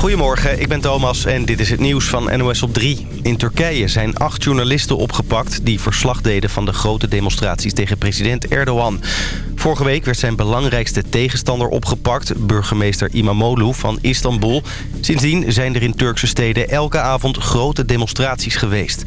Goedemorgen, ik ben Thomas en dit is het nieuws van NOS op 3. In Turkije zijn acht journalisten opgepakt... die verslag deden van de grote demonstraties tegen president Erdogan. Vorige week werd zijn belangrijkste tegenstander opgepakt... burgemeester Imamoglu van Istanbul. Sindsdien zijn er in Turkse steden elke avond grote demonstraties geweest.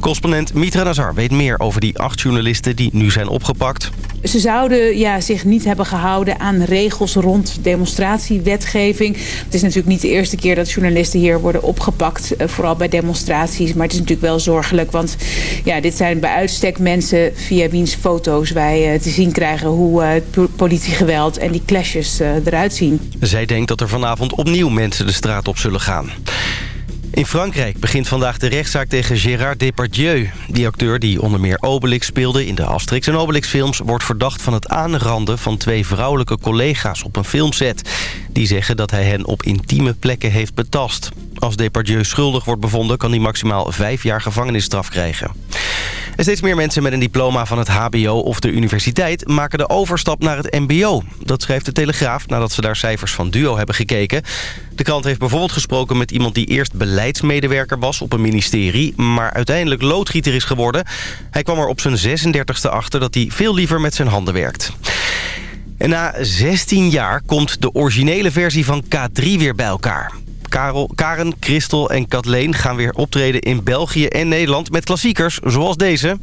Correspondent Mitra Nazar weet meer over die acht journalisten die nu zijn opgepakt. Ze zouden ja, zich niet hebben gehouden aan regels rond demonstratiewetgeving. Het is natuurlijk niet de eerste keer dat journalisten hier worden opgepakt. Eh, vooral bij demonstraties. Maar het is natuurlijk wel zorgelijk. Want ja, dit zijn bij uitstek mensen via wiens foto's wij eh, te zien krijgen... hoe eh, het politiegeweld en die clashes eruit zien. Zij denkt dat er vanavond opnieuw mensen de straat op zullen gaan. In Frankrijk begint vandaag de rechtszaak tegen Gérard Depardieu. Die acteur die onder meer Obelix speelde in de Asterix en Obelix films... wordt verdacht van het aanranden van twee vrouwelijke collega's op een filmset. Die zeggen dat hij hen op intieme plekken heeft betast. Als Depardieu schuldig wordt bevonden... kan hij maximaal vijf jaar gevangenisstraf krijgen. En steeds meer mensen met een diploma van het hbo of de universiteit... maken de overstap naar het mbo. Dat schrijft de Telegraaf nadat ze daar cijfers van Duo hebben gekeken. De krant heeft bijvoorbeeld gesproken met iemand die eerst beleidsmedewerker was op een ministerie... maar uiteindelijk loodgieter is geworden. Hij kwam er op zijn 36e achter dat hij veel liever met zijn handen werkt. En na 16 jaar komt de originele versie van K3 weer bij elkaar. Karel, Karen, Christel en Kathleen gaan weer optreden in België en Nederland... met klassiekers zoals deze.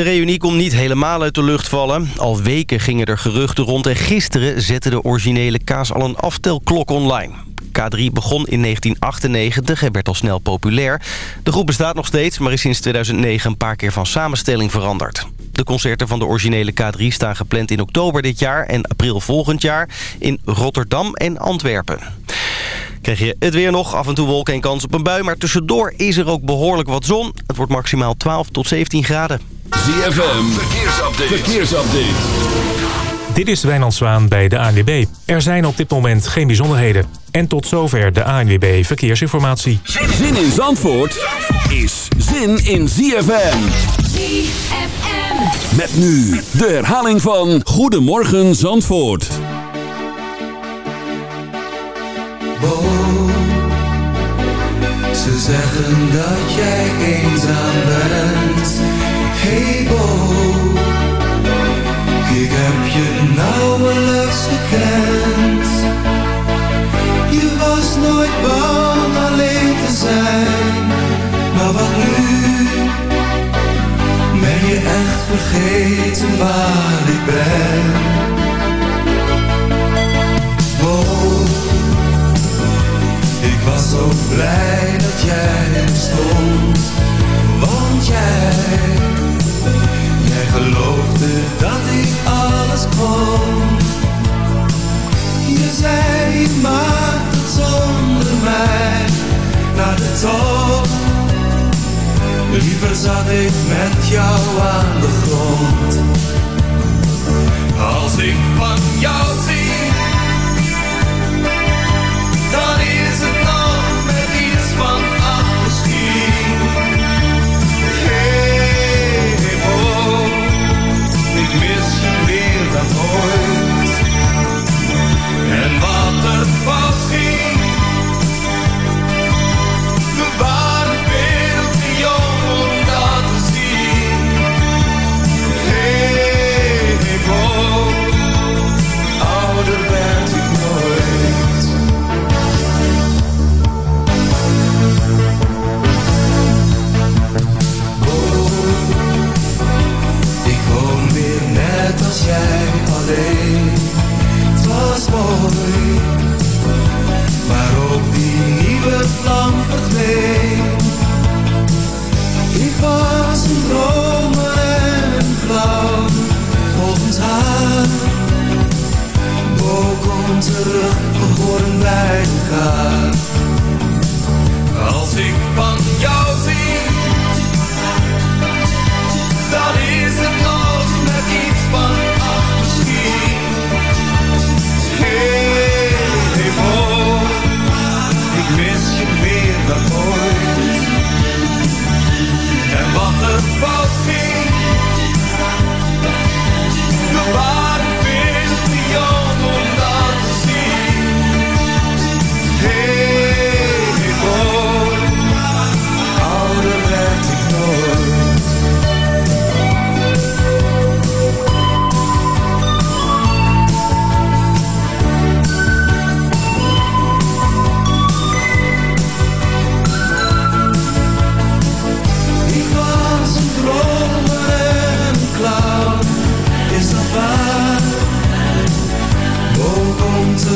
De reunie komt niet helemaal uit de lucht vallen. Al weken gingen er geruchten rond en gisteren zette de originele kaas al een aftelklok online. K3 begon in 1998 en werd al snel populair. De groep bestaat nog steeds, maar is sinds 2009 een paar keer van samenstelling veranderd. De concerten van de originele K3 staan gepland in oktober dit jaar en april volgend jaar in Rotterdam en Antwerpen. Krijg je het weer nog, af en toe wolken en kans op een bui... maar tussendoor is er ook behoorlijk wat zon. Het wordt maximaal 12 tot 17 graden. ZFM, verkeersupdate. verkeersupdate. Dit is Wijnand Zwaan bij de ANWB. Er zijn op dit moment geen bijzonderheden. En tot zover de ANWB Verkeersinformatie. Zin in Zandvoort is zin in ZFM. ZFM. Met nu de herhaling van Goedemorgen Zandvoort. ze zeggen dat jij eenzaam bent Je was nooit bang alleen te zijn, maar wat nu? Ben je echt vergeten waar ik ben? Bo, ik was zo blij dat jij stond, want jij geloofde dat ik alles kon. Je maakt het zonder mij naar de top. Liever zat ik met jou aan de grond.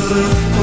Terug,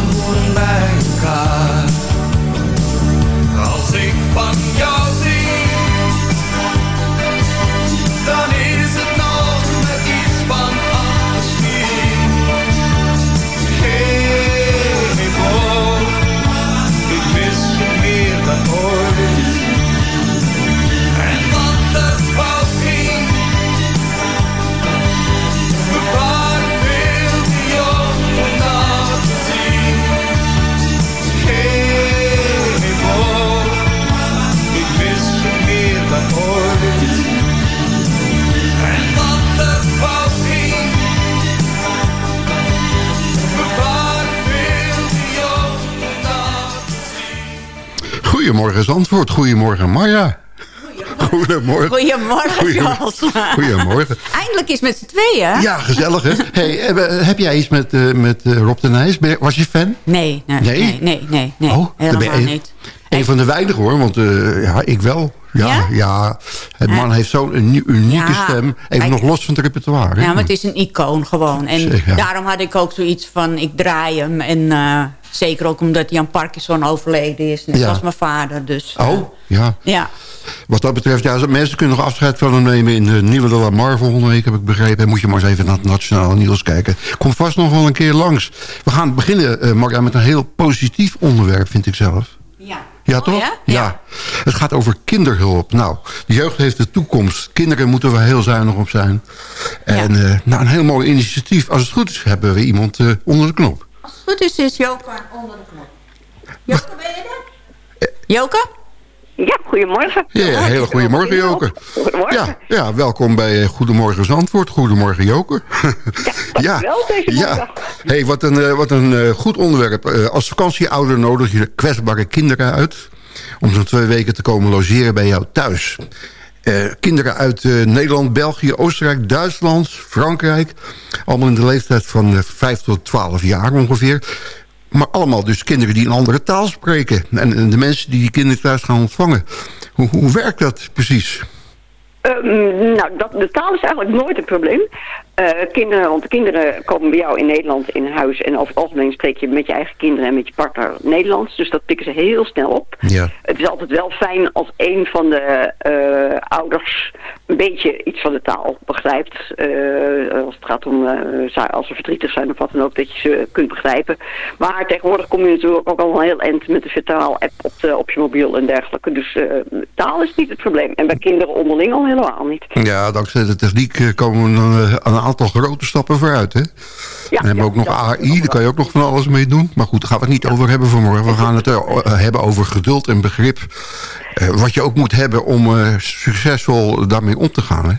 Zandvoort, goedemorgen Marja. Goedemorgen. Goedemorgen, Goedemorgen. Eindelijk is met z'n tweeën. Ja, gezellig hè. Hey, heb, heb jij iets met, eh, met eh, Rob de Nijs? Ben je- Was je fan? Nee, nee, Nee? nee, nee, nee, nee, Oh, dan ben helemaal je- niet. Een van de weinigen hoor, want eh, ja, ik wel. Ja, ja? Ja? het man heeft zo'n uni- unieke stem. Even nog los van het repertoire. Ja, maar het is een icoon gewoon. En Zeker, daarom had ik ook zoiets van, ik draai hem. En eh, zeker ook omdat hij aan Parkinson overleden is. Net Ja. als mijn vader, dus... eh, Oh, ja. ja. Wat dat betreft, ja, mensen kunnen nog afscheid van hem nemen in de nieuwe De La Mar volgende week, heb ik begrepen. Moet je maar eens even naar het Nationale Nieuws kijken. Komt vast nog wel een keer langs. We gaan beginnen, Marja, met een heel positief onderwerp, vind ik zelf. Ja. Ja, Oh, toch? ja? ja. Het gaat over kinderhulp. Nou, de jeugd heeft de toekomst. Kinderen moeten we heel zuinig op zijn. En eh, nou, een heel mooi initiatief. Als het goed is, hebben we iemand eh, onder de knop. Als het goed is, is Joke onder de knop. Joke, ben je er? Joke? Ja, goedemorgen. Ja, ja, hele goedemorgen, Joker. Goedemorgen. Ja, ja, welkom bij eh, Goedemorgen Zandvoort. Goedemorgen, Joker. dankjewel, deze ja. Hey, wat een, eh, wat een eh, goed onderwerp. Als vakantieouder nodig je kwetsbare kinderen uit... om zo'n twee weken te komen logeren bij jou thuis. Kinderen uit Nederland, België, Oostenrijk, Duitsland, Frankrijk. Allemaal in de leeftijd van eh, 5 tot 12 jaar ongeveer. Maar allemaal dus kinderen die een andere taal spreken. En, de mensen die die kinderen thuis gaan ontvangen. Hoe, hoe werkt dat precies? Ehm, nou, dat, de taal is eigenlijk nooit een probleem. Eh, kinderen, want de kinderen komen bij jou in Nederland in huis en over het algemeen spreek je met je eigen kinderen en met je partner Nederlands. Dus dat pikken ze heel snel op. Ja. Het is altijd wel fijn als een van de eh, ouders een beetje iets van de taal begrijpt. Eh, als het gaat om, als ze verdrietig zijn of wat dan ook, dat je ze kunt begrijpen. Maar tegenwoordig kom je natuurlijk ook al een heel eind met de vertaal-app op, op je mobiel en dergelijke. Dus taal is niet het probleem. En bij kinderen onderling al helemaal niet. Ja, dankzij de techniek eh, komen we dan eh, een aantal grote stappen vooruit. Hè? Ja, hebben we ja, ook nog AI, daar kan je ook nog van alles mee doen. Maar goed, daar gaan we het niet over hebben vanmorgen. We gaan het eh, hebben over geduld en begrip. Wat je ook moet hebben om succesvol daarmee om te gaan. Hè?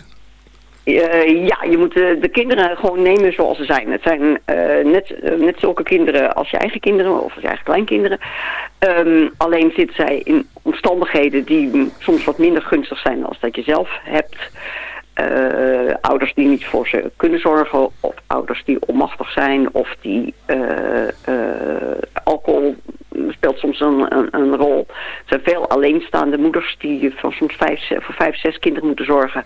Eh, ja, je moet de, de kinderen gewoon nemen zoals ze zijn. Het zijn eh, net, eh, net zulke kinderen als je eigen kinderen of als je eigen kleinkinderen. Ehm, alleen zitten zij in omstandigheden die soms wat minder gunstig zijn als dat je zelf hebt. Eh, ouders die niet voor ze kunnen zorgen, of ouders die onmachtig zijn, of die eh, eh, alcohol speelt soms een, een, een rol. Er zijn veel alleenstaande moeders die van soms vijf, voor vijf, zes kinderen moeten zorgen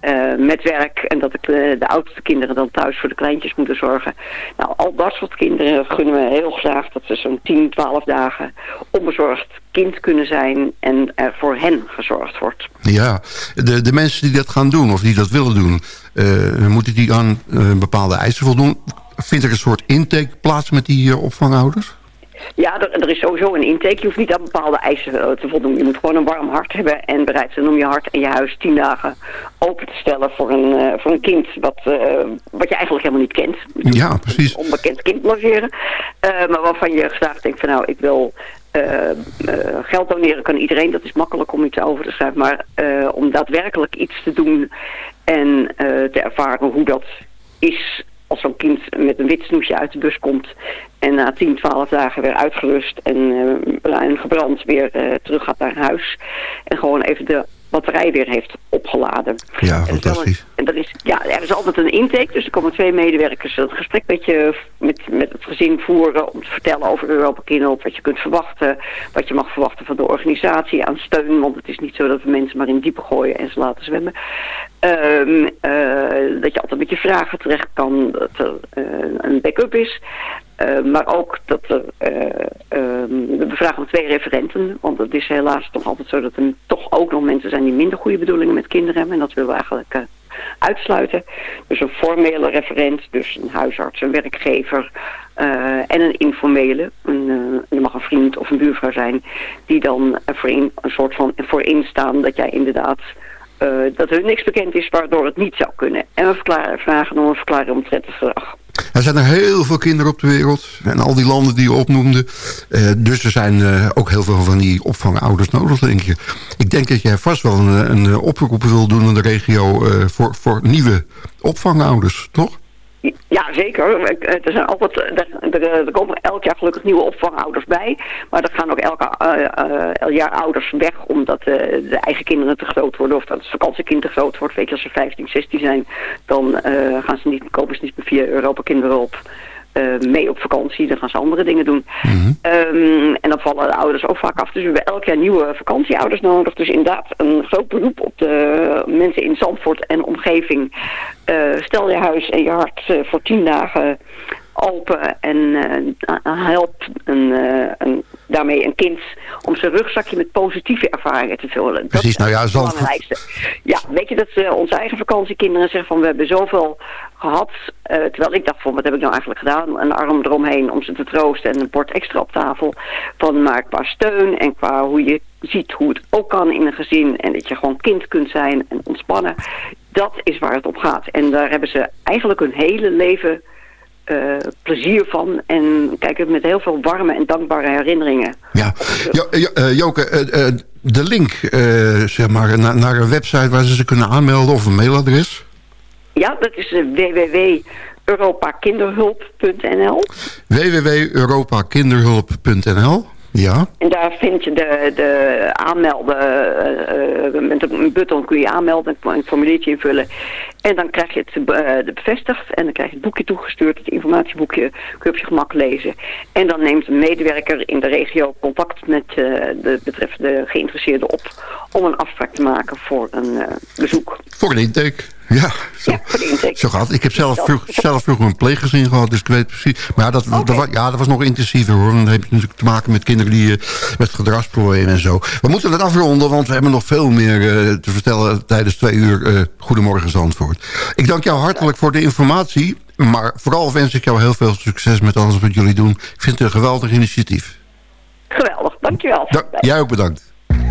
eh, met werk. En dat de, de oudste kinderen dan thuis voor de kleintjes moeten zorgen. Nou, al dat soort kinderen gunnen we heel graag dat ze zo'n 10, 12 dagen onbezorgd kind kunnen zijn en er voor hen gezorgd wordt. Ja, de, de mensen die dat gaan doen of die dat willen doen... eh, moeten die aan eh, bepaalde eisen voldoen. Vindt er een soort intake plaats met die eh, opvangouders? Ja, er, er is sowieso een intake. Je hoeft niet aan bepaalde eisen eh, te voldoen. Je moet gewoon een warm hart hebben en bereid zijn om je hart en je huis tien dagen open te stellen voor een, eh, voor een kind wat, eh, wat je eigenlijk helemaal niet kent. Ja, precies. Een onbekend kind logeren. Eh, maar waarvan je graag denkt van nou, ik wil geld doneren kan iedereen. Dat is makkelijk om iets over te schrijven. Maar om daadwerkelijk iets te doen en te ervaren hoe dat is als zo'n kind met een wit snoesje uit de bus komt en na 10, 12 dagen weer uitgerust en, eh, en gebrand weer eh, terug gaat naar huis en gewoon even de batterij weer heeft opgeladen. Ja, fantastisch. En er is, ja, er is altijd een intake, dus er komen twee medewerkers een gesprek met, je, met, met het gezin voeren om te vertellen over Europa Kinderhulp, wat je kunt verwachten, wat je mag verwachten van de organisatie aan steun, want het is niet zo dat we mensen maar in diepe gooien en ze laten zwemmen. Ehm, eh, dat je altijd met je vragen terecht kan, dat er een backup is. Eh, maar ook dat er, uh, we bevragen twee referenten. Want het is helaas toch altijd zo dat er toch ook nog mensen zijn die minder goede bedoelingen met kinderen hebben. En dat willen we eigenlijk uh, uitsluiten. Dus een formele referent, dus een huisarts, een werkgever en een informele. Een, er mag een vriend of een buurvrouw zijn die dan voor een soort van voor instaan dat jij inderdaad... dat er niks bekend is waardoor het niet zou kunnen. En we verklaren, vragen om een verklaring omtrent het gedrag. Er zijn er heel veel kinderen op de wereld. En al die landen die je opnoemde. Uh, dus er zijn uh, ook heel veel van die opvangouders nodig, denk je. Ik denk dat jij vast wel een, een oproep wil doen in de regio... Voor, voor nieuwe opvangouders, toch? Ja, zeker. Er, zijn altijd, er, er, komen elk jaar gelukkig nieuwe opvangouders bij. Maar er gaan ook elke uh, jaar ouders weg omdat uh, de eigen kinderen te groot worden. Of dat het vakantiekind te groot wordt. Weet je, als ze 15, 16 zijn, dan gaan ze niet, kopen ze niet meer via Europa kinderen op. Uh, mee op vakantie. Dan gaan ze andere dingen doen. Mm -hmm. um, en dan vallen de ouders ook vaak af. Dus we hebben elk jaar nieuwe vakantieouders nodig. Dus inderdaad een groot beroep op de mensen in Zandvoort en omgeving. Uh, stel je huis en je hart uh, voor tien dagen open en uh, help een, een, daarmee een kind om zijn rugzakje met positieve ervaringen te vullen. Precies, dat nou ja, belangrijkste. Ja, weet je dat uh, onze eigen vakantiekinderen zeggen van we hebben zoveel gehad. Terwijl ik dacht van wat heb ik nou eigenlijk gedaan? Een arm eromheen om ze te troosten en een bord extra op tafel. Van maar qua steun en qua hoe je ziet hoe het ook kan in een gezin. En dat je gewoon kind kunt zijn en ontspannen. Dat is waar het om gaat. En daar hebben ze eigenlijk hun hele leven uh, plezier van. En kijken met heel veel warme en dankbare herinneringen. Ja, jo, jo, uh, Joke, uh, de link zeg maar, na, naar een website waar ze zich kunnen aanmelden of een mailadres? Ja, dat is www.europakinderhulp.nl www.europakinderhulp.nl ja. En daar vind je de, de aanmelden, uh, met een button kun je aanmelden, een formuliertje invullen. En dan krijg je het uh, bevestigd en dan krijg je het boekje toegestuurd, het informatieboekje, kun je op je gemak lezen. En dan neemt een medewerker in de regio contact met uh, de betreffende geïnteresseerde op om een afspraak te maken voor een bezoek. Voor een intake. Ja, zo, ja, zo gaat Ik heb zelf, vroeg, zelf vroeger een pleeggezin gehad, dus ik weet precies. Maar ja, dat, okay. dat, ja, dat was nog intensiever hoor. Dan heb je natuurlijk te maken met kinderen die uh, met gedragsproblemen en zo. We moeten het afronden, want we hebben nog veel meer uh, te vertellen tijdens twee uur Goedemorgen Zandvoort. Ik dank jou hartelijk voor de informatie. Maar vooral wens ik jou heel veel succes met alles wat jullie doen. Ik vind het een geweldig initiatief. Geweldig, dankjewel. Da jij ook bedankt.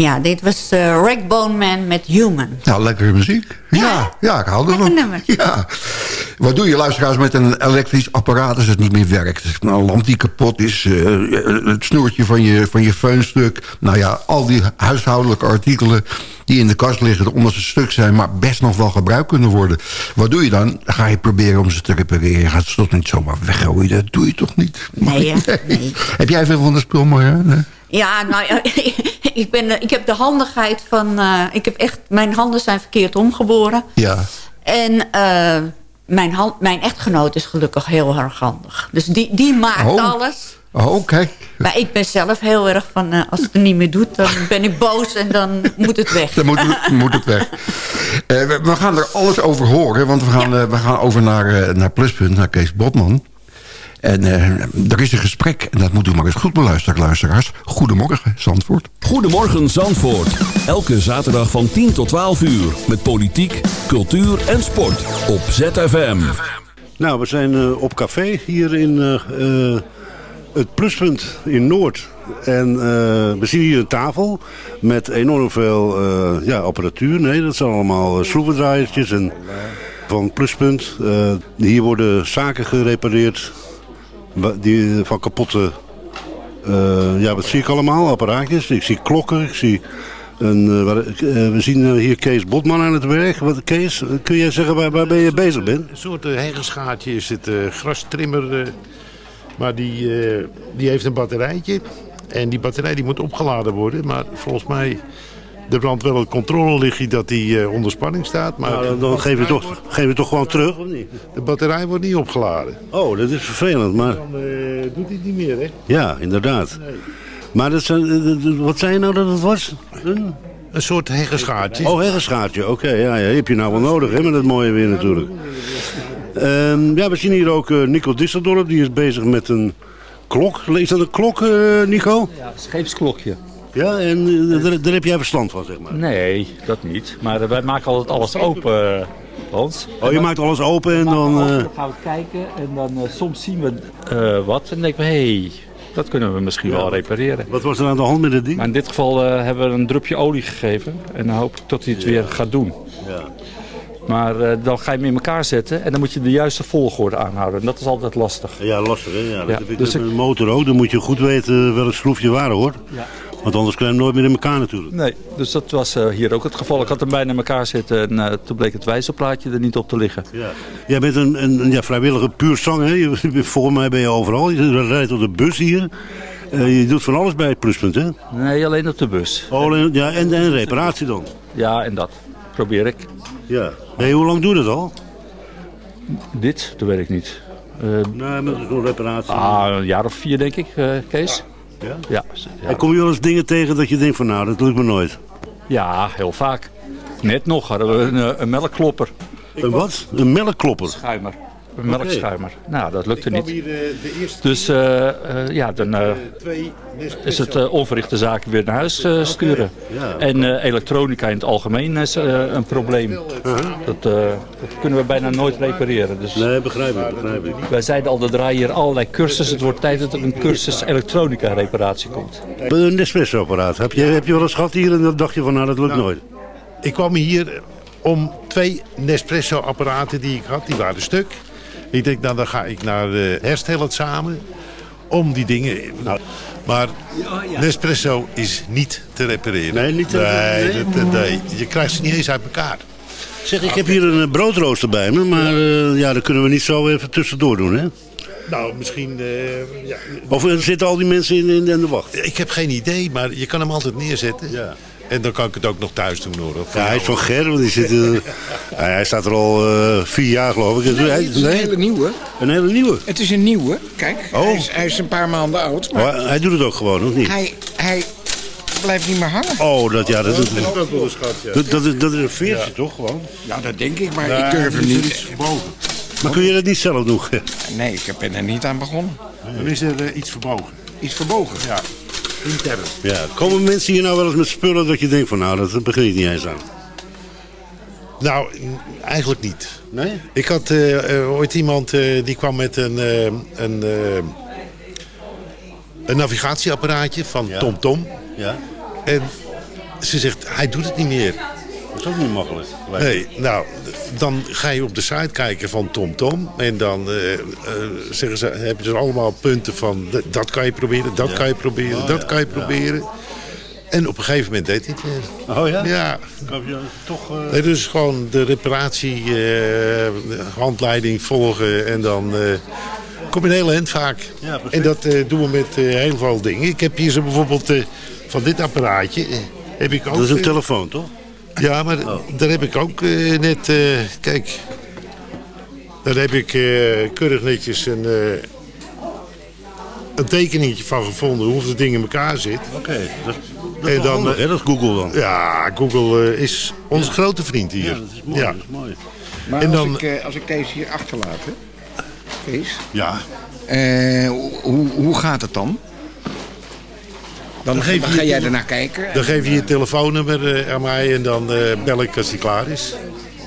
Ja, dit was uh, Ragbone Man met Human. Nou, lekkere muziek. Ja, ja, ik hou ervan. Nummer. Ja. Wat doe je, luisteraars, met een elektrisch apparaat als het niet meer werkt? Nou, een lamp die kapot is, uh, het snoertje van je, van je feunstuk. Nou ja, al die huishoudelijke artikelen die in de kast liggen... omdat ze stuk zijn, maar best nog wel gebruikt kunnen worden. Wat doe je dan? Dan ga je proberen om ze te repareren. Je gaat ze toch niet zomaar weggooien? Dat doe je toch niet? Nee, nee. nee. Heb jij veel van de spul, Marja? Nee? Ja, nou ja, ik, ben, ik heb de handigheid van... Uh, ik heb echt, mijn handen zijn verkeerd omgeboren. Ja. En uh, mijn, hand, mijn echtgenoot is gelukkig heel erg handig. Dus die, die maakt oh. alles. Oh, kijk. Maar ik ben zelf heel erg van... Uh, als het er niet meer doet, dan ben ik boos en dan moet het weg. Dan moet, moet het weg. we, we, gaan er alles over horen. Want we gaan, ja. we gaan over naar, naar Pluspunt, naar Kees Botman. En uh, er is een gesprek, en dat moet u maar eens goed beluisteren, luisteraars. Goedemorgen, Zandvoort. Goedemorgen, Zandvoort. Elke zaterdag van 10 tot 12 uur. Met politiek, cultuur en sport. Op ZFM. Nou, we zijn uh, op café hier in uh, het Pluspunt in Noord. En we zien hier een tafel met enorm veel ja, apparatuur. Nee, dat zijn allemaal schroevendraaiertjes en van Pluspunt. hier worden zaken gerepareerd die, van kapotte... Uh, ja, wat zie ik allemaal? Apparaatjes. Ik zie klokken. Ik zie uh, uh, we zien hier Kees Botman aan het werk. Wat, Kees, kun jij zeggen waar, waar ben je bezig bent? Een soort heggeschaatje is het. grastrimmer. maar die, die heeft een batterijtje. En die batterij die moet opgeladen worden. Maar volgens mij er brandt wel het controlelichtje dat hij uh, onder spanning staat. Maar nou, dan, dan geef, je toch, geef je toch gewoon terug, of niet? De batterij wordt niet opgeladen. Oh, dat is vervelend, maar... Dan uh, doet hij het niet meer, hè? Ja, inderdaad. Nee. Maar dat zijn, wat zei je nou dat het was? Een, een soort heggeschaatje. Oh, heggeschaatje, oké. Okay, ja, ja, die heb je nou wel nodig, hè, met het mooie weer natuurlijk. Um, ja, we zien hier ook uh, Nico Disseldorp, die is bezig met een klok. Is dat een klok, Nico? Ja, scheepsklokje. Ja, en uh, daar, daar, heb jij verstand van, zeg maar? Nee, dat niet. Maar wij maken altijd alles open, uh, Hans. Oh, je dan, maakt alles open en dan... Dan gaan we kijken en dan soms zien we wat en dan denken we... Hey, dat kunnen we misschien ja. wel repareren. Wat was er aan de hand met het ding? Maar in dit geval hebben we een drupje olie gegeven. En dan hoop ik dat hij het ja. weer gaat doen. Ja. Maar uh, dan ga je hem in elkaar zetten en dan moet je de juiste volgorde aanhouden. En dat is altijd lastig. Ja, lastig hè. Ja, dat ja, heb ik dus met ik... een motor ook. Dan moet je goed weten welk schroefje waar hoor. Ja. Want anders krijg je hem nooit meer in elkaar natuurlijk. Nee, dus dat was uh, hier ook het geval. Ik had hem bijna in elkaar zitten en uh, toen bleek het wijzerplaatje er niet op te liggen. Ja. Jij bent een, een ja, vrijwillige puur zang, hè? Je, volgens mij ben je overal. Je rijdt op de bus hier. Uh, je doet van alles bij het pluspunt, hè? Nee, alleen op de bus. Oh, alleen, ja, en, en reparatie dan? Ja, en dat probeer ik. Ja. Hey, hoe lang doe je dat al? Dit, dat weet ik niet. nee, met zo'n reparatie. Ah, een jaar of vier denk ik, Kees. Ja? Ja. ja. En kom je wel eens dingen tegen dat je denkt van nou, dat lukt me nooit? Ja, heel vaak. Net nog hadden we een, een melkklopper. Een wat? Een melkklopper? Schuimer. Een okay. melkschuimer. Nou, dat lukte niet. De, de dus uh, uh, ja, dan uh, is het onverrichte zaken weer naar huis sturen. Okay. Ja, en elektronica in het algemeen is een probleem. -huh. Dat, dat, kunnen we bijna nooit repareren. Dus nee, begrijp ik, begrijp ik. Wij zeiden al, er draaien hier allerlei cursussen. Het wordt tijd dat er een cursus elektronica reparatie komt. Een Nespresso-apparaat. Heb je, heb je wel eens gehad hier en dan dacht je van nou, dat lukt nou, nooit? Ik kwam hier om twee Nespresso-apparaten die ik had, die waren stuk. Ik denk, nou dan ga ik naar de herstellen samen. Om die dingen... Nou, maar Nespresso is niet te repareren. Nee, niet te repareren? Nee, dat, nee, je krijgt ze niet eens uit elkaar. Zeg, ik heb hier een broodrooster bij me, maar uh, ja, dat kunnen we niet zo even tussendoor doen, hè? Nou, misschien... Uh, ja. Of zitten al die mensen in, in, in, de wacht? Ik heb geen idee, maar je kan hem altijd neerzetten. Ja. En dan kan ik het ook nog thuis doen hoor. Ja, hij is van Ger, want die zit, uh, hij staat er al uh, vier jaar geloof ik. Nee, het is een hele nieuwe. Een hele nieuwe? Het is een nieuwe, kijk. Oh. Hij, is, hij is een paar maanden oud. Maar oh, hij doet het ook gewoon, of niet? Hij, hij blijft niet meer hangen. Oh, dat, ja, dat, Dat dat, is ook wel een schat, ja. dat, dat is, dat is een veertje toch gewoon? Ja, dat denk ik, maar ik durf hem er is niet. iets verbogen. Maar kun je dat niet zelf doen? Nee, ik ben er niet aan begonnen. Dan is er eh, iets verbogen. Iets verbogen. Ja, intern. Ja, komen mensen hier nou wel eens met spullen dat je denkt van nou, dat begin ik niet eens aan. Nou, eigenlijk niet. Nee? Ik had eh, eh, ooit iemand eh, die kwam met een, eh, een, eh, een navigatieapparaatje van Ja. TomTom. Ja. En ze zegt, hij doet het niet meer. Dat is ook niet makkelijk. Nee, nou, dan ga je op de site kijken van TomTom. En dan eh, zeggen ze, heb je dus allemaal punten van... dat kan je proberen, dat Ja. kan je proberen, Oh, dat ja, kan je proberen. En op een gegeven moment deed hij het weer. Oh ja? Ja. Heb je toch... eh, Nee, dus gewoon de reparatie, handleiding volgen en dan kom je een hele eind vaak. Ja, precies. en dat doen we met heel veel dingen. Ik heb hier zo bijvoorbeeld van dit apparaatje. heb ik ook, Dat is een telefoon, toch? Ja, maar daar heb ik ook eh, net, eh, kijk, daar heb ik eh, keurig netjes een, eh, een tekeningetje van gevonden hoe het ding in elkaar zit. Oké, dat, dat En is dan, handig, hè? Dat is Google dan. Ja, Google eh, is onze grote vriend hier. Ja, dat is mooi. Ja. Dat is mooi. Maar En als, dan- ik, eh, als ik deze hier achterlaat, hè, Kees, Ja. eh, hoe, hoe gaat het dan? Dan, Dan geef dan je ga je jij ernaar kijken. Dan geef je je telefoonnummer eh, aan mij en dan eh, bel ik als hij klaar is.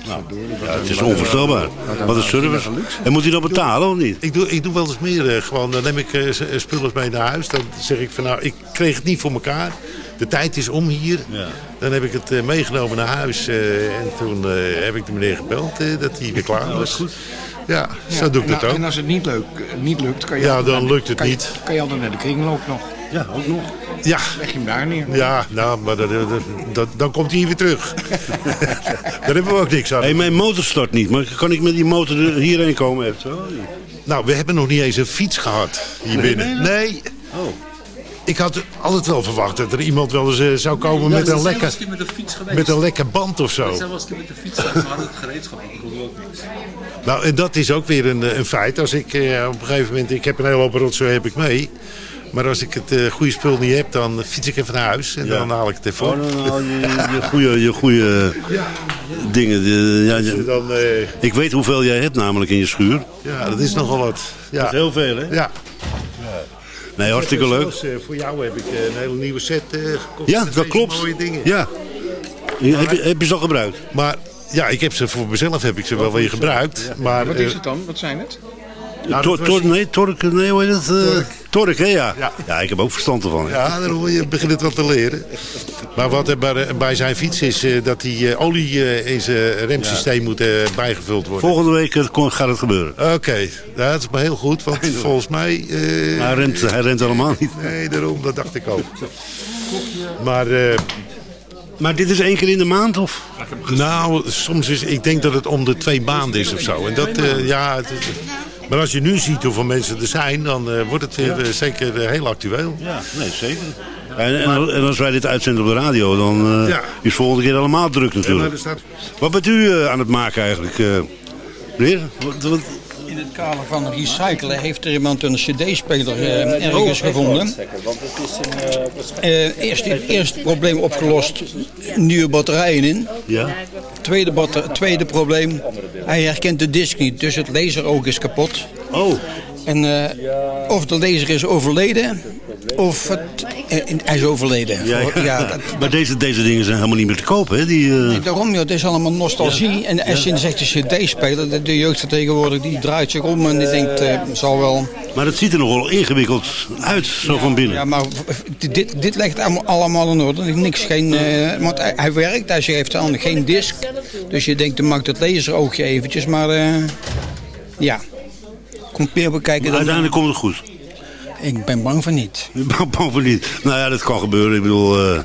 Nou, ja, het is onvoorstelbaar. Wat een service. En moet hij dat betalen of niet? Ik doe, ik doe wel eens meer. eh, gewoon, dan neem ik eh, eh, spullen mee naar huis. Dan zeg ik van nou, ik kreeg het niet voor elkaar. De tijd is om hier. Ja. Dan heb ik het eh, meegenomen naar huis. eh, en toen eh, heb ik de meneer gebeld eh, dat hij weer klaar was. goed. Ja, zo doe ik en, dat ook. En als het niet, leuk, niet lukt, kan je Ja, dan lukt het kan je- niet. kan je altijd naar de kringloop nog. Ja, ook nog. Ja, Leg je hem daar neer. ja nou, maar dat, dat, dat- dan komt hij hier weer terug. Daar hebben we ook niks aan. Hé, mijn motor start niet. Maar kan ik met die motor er hierheen komen eventueel? Nou, we hebben nog niet eens een fiets gehad hier Nee, binnen. nee, Nee. Oh. Ik had altijd wel verwacht dat er iemand wel eens eh, zou komen met, een lekker, met de fiets geweest. met een lekker band of zo. Zelf was ik met de fiets, maar het gereedschap, ook niks. Nou, en dat is ook weer een, eh, een feit. Als ik eh, op een gegeven moment, ik heb een hele hoop rotzooi heb ik mee. Maar als ik het eh, goede spul niet heb, dan fiets ik even naar huis en Ja. dan haal ik het even Oh, op. dan haal je je goede, je goede dingen. De, ja, je- Dan, eh, ik weet hoeveel jij hebt namelijk in je schuur. ja, dat is nogal wat. Ja. Dat is heel veel, hè? Ja. Nee, hartstikke leuk. Eh, voor jou heb ik eh, een hele nieuwe set eh, gekocht. Ja, dat klopt. mooie dingen. Ja. Heb je, heb je ze al gebruikt? Maar ja, ik heb ze voor mezelf heb ik ze wel weer gebruikt. Maar, Wat eh, is het dan? Wat zijn het? Nou, Tor, nee, Tork, nee, hoe heet het? Eh, Tork, hè, ja. Ja. ja. ik heb ook verstand ervan. Ja, dan je begint het wel te leren. Maar wat er bij, zijn fiets is, eh, dat die eh, olie eh, in zijn remsysteem moet eh, bijgevuld worden. Volgende week kon- gaat het gebeuren. Oké, ja, dat is maar heel goed, want volgens mij... eh, hij rent, hij rent helemaal niet. Nee, daarom, dat dacht ik ook. Maar, eh, Maar dit is één keer in de maand, of? nou, soms is, ik denk dat het om de twee maanden is of zo. En dat, eh, ja, het maar als je nu ziet hoeveel mensen er zijn, dan eh, wordt het weer eh, zeker eh, heel actueel. Ja, nee, zeker. En, en, en als wij dit uitzenden op de radio, dan Ja. is volgende keer allemaal druk Ja, natuurlijk. er staat... Wat bent u aan het maken eigenlijk? meneer? Wat, wat- In het kader van recyclen heeft er iemand een cd-speler eh, ergens gevonden. Eh, eerst het eerste probleem opgelost, nieuwe batterijen in. ja? Tweede, batter- tweede probleem, hij herkent de disk niet, dus het laseroog is kapot. Oh, En eh, of de laser is overleden, of het, eh, hij is overleden. ja, Voor- ja, dat- maar deze, deze dingen zijn helemaal niet meer te kopen, hè? Die, eh, Daarom, ja, het is allemaal nostalgie. En als je zegt de cd-speler, de, de jeugd tegenwoordig, die draait zich om en die denkt, eh, zal wel... Maar het ziet er nogal ingewikkeld uit, zo van binnen. Ja, maar dit, dit legt allemaal- in orde. Niks, geen, want hij, hij werkt, hij heeft dan geen disk. Dus je denkt, dan maakt het laseroogje eventjes. Maar ja, komt meer bekijken Maar dan... uiteindelijk komt het goed. Ik ben bang van niet. Bang bang voor niet. Nou ja, dat kan gebeuren. Ik bedoel, eh,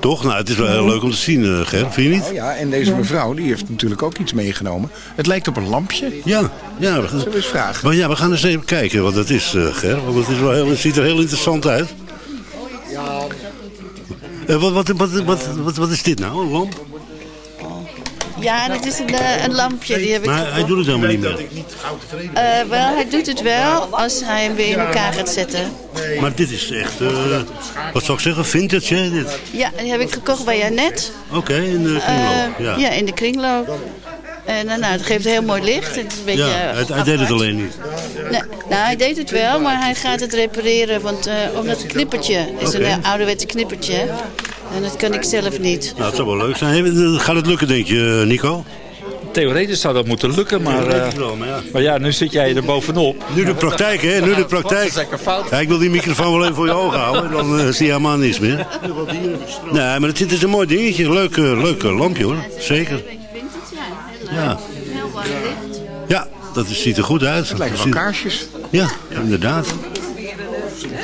toch? Nou, het is wel heel leuk om te zien, eh Ger. Vind je niet? Oh ja, en deze mevrouw die heeft natuurlijk ook iets meegenomen. Het lijkt op een lampje. Ja, ja. We gaan, Zullen we eens vragen? maar ja, we gaan eens even kijken wat dat is, eh Ger. Want het, is wel heel, het ziet er heel interessant uit. Eh, wat, wat, wat, wat, wat, wat is dit nou, een lamp? Ja, dat is een, eh, een lampje. Die heb ik Maar hij doet het helemaal niet meer. Eh, wel, hij doet het wel als hij hem weer in elkaar gaat zetten. Maar dit is echt, eh, wat zou ik zeggen, vintage hè? Dit. Ja, die heb ik gekocht bij Janet. Oké, in de kringloop. ja. ja, in de kringloop. En nou, het geeft heel mooi licht. Het is een beetje, Ja, hij, hij deed het alleen niet. Nee, nou, hij deed het wel, maar hij gaat het repareren. Want eh omdat het knippertje is een ouderwetse knippertje. En dat kan ik zelf niet. Nou, het zou wel leuk zijn. Hey, Gaat het lukken, denk je, Nico? Theoretisch zou dat moeten lukken, maar, eh, wel, maar ja. maar ja, nu zit jij er bovenop. Nu de praktijk, hè? Nu de praktijk. Ja, ik wil die microfoon wel even voor je ogen houden, dan eh, zie je helemaal niets meer. Nee, maar het is een mooi dingetje. Leuk, eh, leuk eh, lampje hoor, zeker. Ja. Ja, dat is, ziet er goed uit. Het lijken wel kaarsjes. Ja, inderdaad.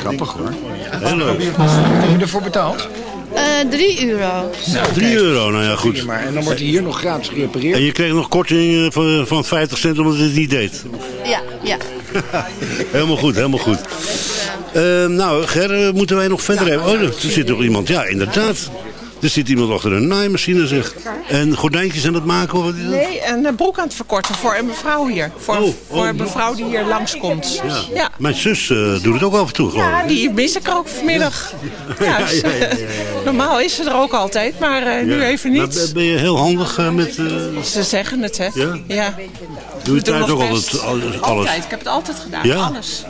Grappig hoor. Heel leuk. Heb je ervoor betaald? Eh 3 euro. 3 euro, nou ja, goed. En dan wordt hij hier nog gratis gerepareerd. En je kreeg nog korting eh, van, van 50 cent omdat het niet deed. Ja, ja. helemaal goed, helemaal goed. Eh, nou, Ger, eh, moeten wij nog verder hebben? Oh, er zit nog iemand. Ja, inderdaad. Er zit iemand achter een naaimachine, zeg. En gordijntjes aan het maken, of wat is dat? Nee, een eh, broek aan het verkorten voor een mevrouw hier. Voor, Oh, voor oh, een mevrouw die hier langskomt. Ja. Ja. Mijn zus eh, doet het ook af en toe, geloof ik. Ja, die mis ik ook vanmiddag. Ja, Ja, dus. Normaal is ze er ook altijd, maar eh, nu even Maar niet. ben- ben je heel handig met... Ze zeggen het, hè? Ja? ja. doe je thuis ook altijd alles? Altijd, ik heb het altijd gedaan. Ja? Alles.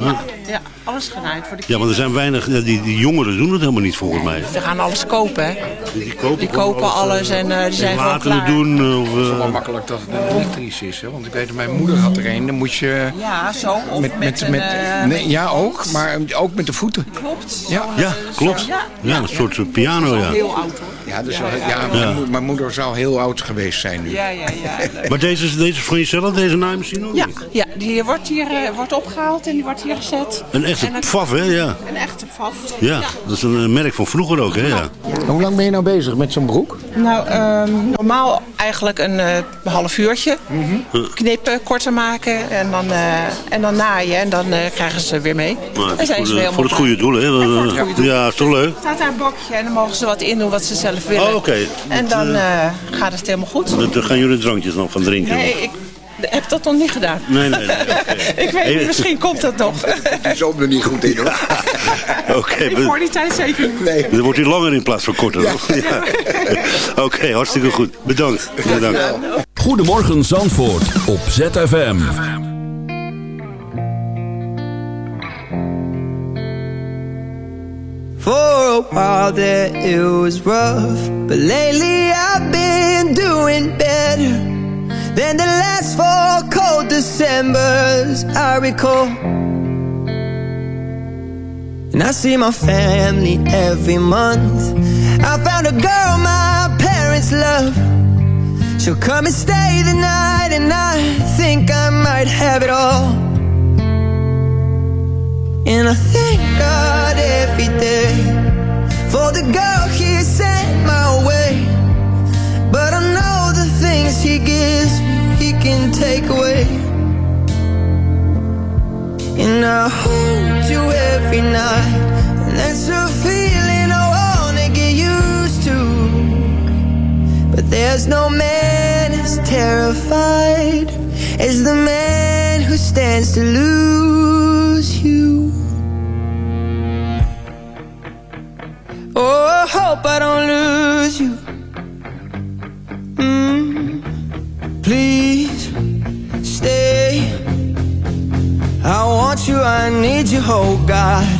Ja. Alles gedaan voor de Ja, maar er zijn weinig... die, die jongeren doen het helemaal niet, volgens mij. We gaan alles kopen, hè? Die kopen, Die kopen alles en eh, die zijn gewoon klaar. doen. Of, Het is eh, wel makkelijk dat het een elektrisch is. Hè? Want ik weet dat mijn moeder had er een. Dan moet je... Ja, zo. Of met, Met, een, met, eh, nee, ja, ook. Maar ook met de voeten. Klopt. Ja, ja, klopt. Ja, een soort eh, piano, ja. Heel oud, hoor. Ja, dus, Ja, ja, ja. Mijn, Ja. mo- mijn moeder zou heel oud geweest zijn nu. Ja, ja, ja. Maar deze, is- deze is voor jezelf, deze naaimachine? of Ja, niet? ja, die wordt hier eh, wordt opgehaald en die wordt hier gezet. Een echte pfaf, hè? Ja. Een echte faf. ja, dat is een eh, merk van vroeger ook, hè? Ja. Hoe lang ben je nou bezig met zo'n broek? Nou, ehm, normaal eigenlijk een eh, half uurtje. Knippen, korter maken en dan, eh, en dan naaien. En dan eh, krijgen ze weer mee. Maar En zijn voor, ze de- weer voor het goede doel, hè? Ja, is toch leuk? staat daar een bakje en dan mogen ze wat in doen wat ze zelf Oh, oké. En dan eh, gaat het helemaal goed. Daar gaan jullie drankjes nog van drinken. Nee, ik heb dat nog niet gedaan. Nee, nee, nee. Ik weet niet, misschien komt dat nog. Die is ook er niet goed in hoor. Oké, we- voor die tijd zeker niet. Nee. dan wordt hij langer in plaats van korter. toch? Ja. Oké, hartstikke goed. Bedankt. Bedankt. Goedemorgen Zandvoort op ZFM. For a while there it was rough, but lately I've been doing better than the last four cold Decembers I recall. And I see my family every month. I found a girl my parents love. She'll come and stay the night, and I think I might have it all. And I thank God every day for the girl He sent my way. But I know the things He gives me, He can take away. And I hold you every night, and that's a feeling I wanna get used to. But there's no man as terrified as the man who stands to lose hope I don't lose you. Mm, please stay. I want you, I need you, oh God.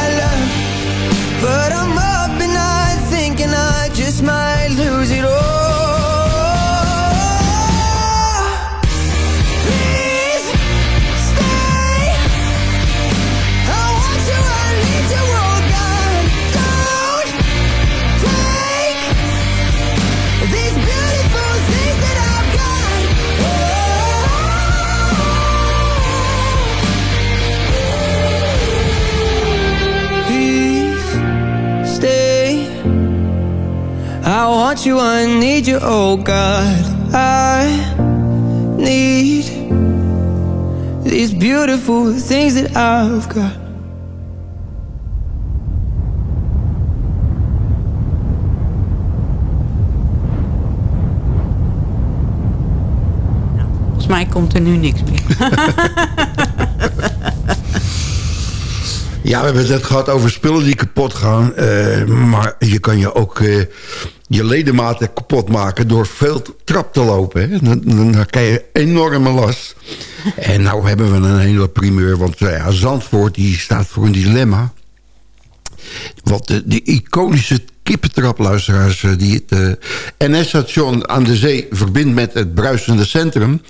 want you, I need you, oh God. I need these beautiful things that I've got. Volgens mij komt er nu niks meer. Ja, we hebben het net gehad over spullen die kapot gaan. eh, maar je kan je ook eh, je ledematen kapot maken door veel trap te lopen. Hè? Dan, krijg je enorme last. En nou hebben we een hele primeur. Want eh, ja, Zandvoort die staat voor een dilemma. Want de, iconische kippentrapluisteraars... eh, die het eh, NS-station aan de zee verbindt met het bruisende centrum...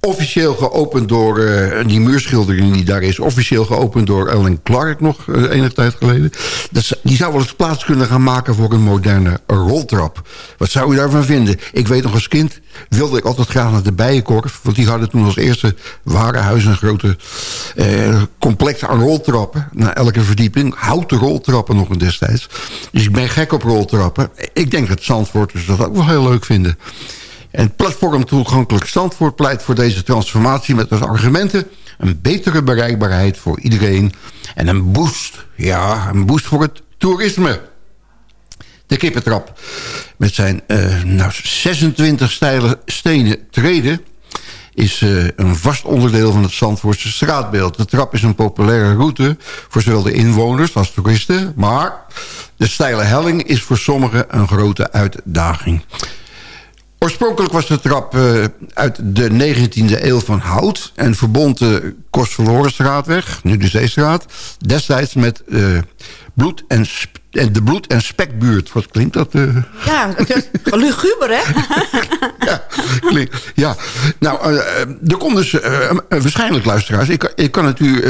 Officieel geopend door eh, die muurschildering die daar is. Officieel geopend door Ellen Clark nog uh, enige tijd geleden. Dat, die zou wel eens plaats kunnen gaan maken voor een moderne roltrap. Wat zou u daarvan vinden? Ik weet nog als kind wilde ik altijd graag naar de Bijenkorf. Want die hadden toen als eerste warenhuis een grote eh, complex aan roltrappen. Na elke verdieping. Houten roltrappen nog een destijds. Dus ik ben gek op roltrappen. Ik denk dat Zandvoorters dat ook wel heel leuk vinden. En platform toegankelijk Zandvoort pleit voor deze transformatie met als argumenten een betere bereikbaarheid voor iedereen en een boost, ja, een boost voor het toerisme. De kippentrap met zijn uh, nou, 26 steile stenen treden is uh, een vast onderdeel van het Zandvoortse straatbeeld. De trap is een populaire route voor zowel de inwoners als toeristen... maar de steile helling is voor sommigen een grote uitdaging. Oorspronkelijk was de trap uh, uit de 19e eeuw van hout... en verbond de Kostverlorenstraatweg, nu de Zeestraat... destijds met uh, bloed en, en de bloed- en spekbuurt. Wat klinkt dat? Uh... Ja, luguber, hè? ja, klinkt, ja, nou, er komt dus waarschijnlijk, luisteraars... ik, ik kan het u